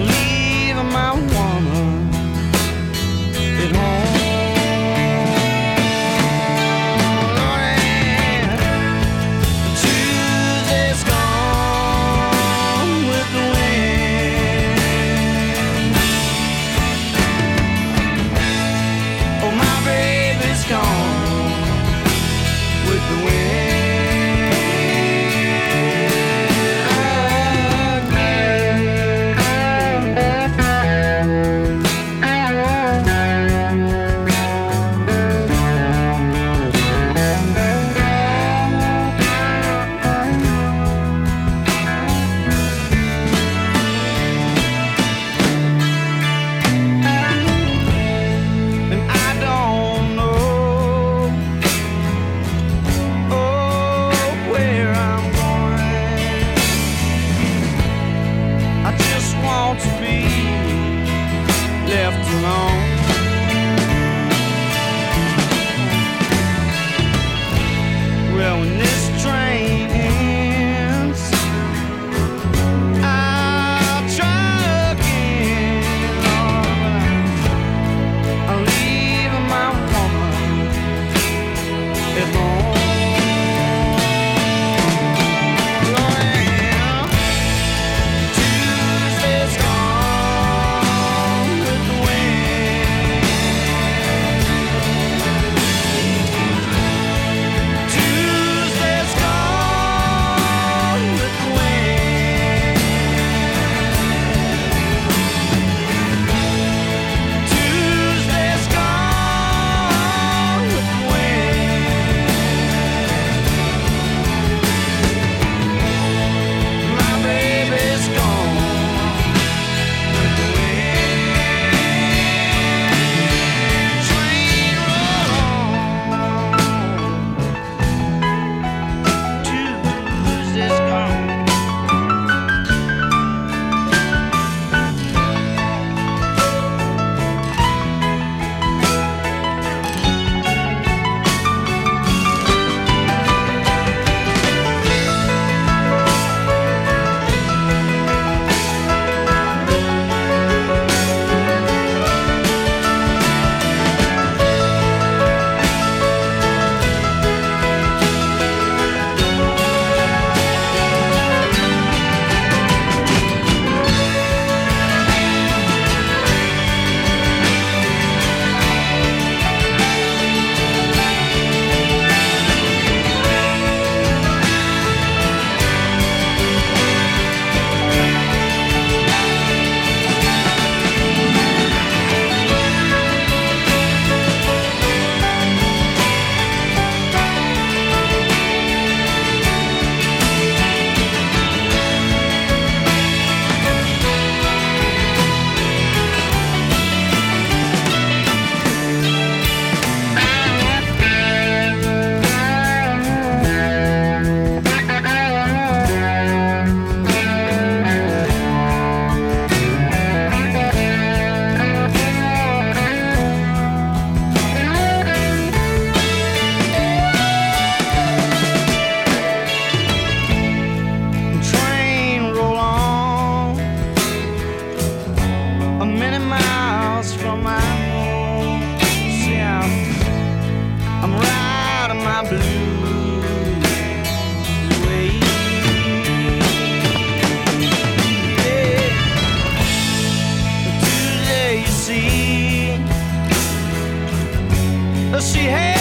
I'm she had.